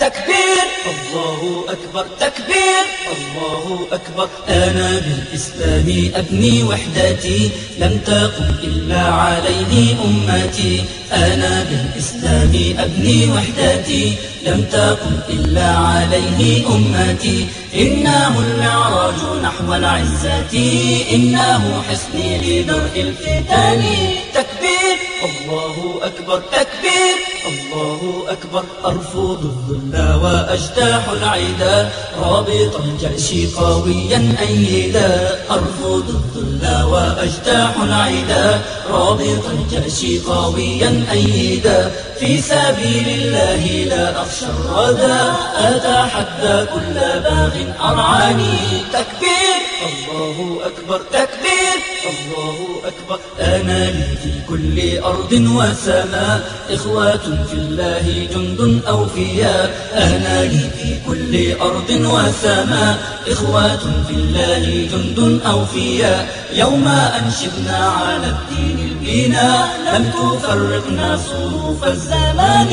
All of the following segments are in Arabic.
تكبير. الله أكبر. تكبير. الله أكبر. أنا بالإسلام أبني وحدتي لم تقم إلا عليه أمتي. أنا بالإسلام أبني وحدتي لم تقم إلا عليه أمتي. إنه المعراج نحو العزة. إنه حصني لدرء الفتن تكبير. الله أكبر. تكبير. الله أكبر أرفض الظل وأجتاح العدا رابط الجأش قويا أيدا. أرفض الظل وأجتاح العدا رابط الجأش قويا أيدا. في سبيل الله لا أخشى الردى أتحدى كل باغ أرعاني. تكبير الله أكبر تكبير. الله أكبر. أنا لي في كل أرض وسماء. إخوة في الله جند أوفياء أنا لي في كل أرض وسماء. إخوة في الله جند أوفياء يوم أنشبنا على الدين البناء. لم تفرقنا صروف الزمان.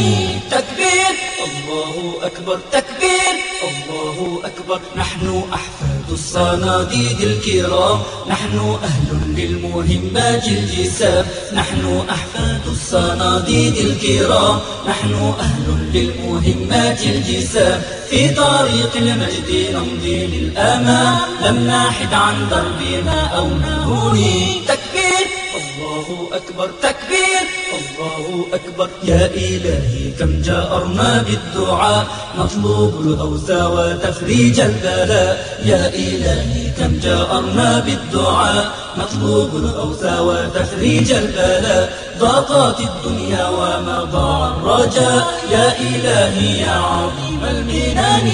تكبير. الله أكبر. تكبير. الله أكبر. نحن أحفاد الصناديد الكرام. نحن أهل للمهمات الجسام. نحن أحفاد الصناديد الكرام. نحن أهل للمهمات الجسام. في طريق المجد نمضي للأمام. لم ناحد عن دربنا أو نهوني تكبير. الله أكبر تكبير. الله أكبر. يا إلهي كم جأرنا بالدعاء. نطلب الغوث وتفريج البلاء. يا إلهي كم جأرنا بالدعاء. نطلب الغوث وتفريج البلاء. ضاقت الدنيا وما ضاع الرجاء. يا إلهي يا عظيم المنان.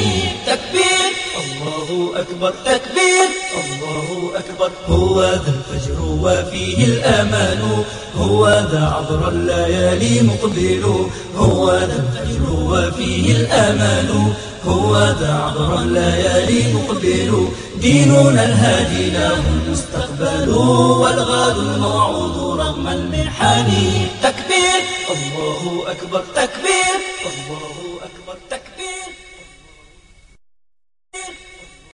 تكبير الله أكبر تكبير. الله أكبر. هو ذا الفجر وفيه الأمان. هو ذا عبر الليالي مقبل. هو ذا الفجر وفيه الأمان. هو ذا عبر الليالي مقبل. ديننا الهادي له المستقبل والغاد الموعود رغم المحن تكبير. الله أكبر. تكبير. الله أكبر.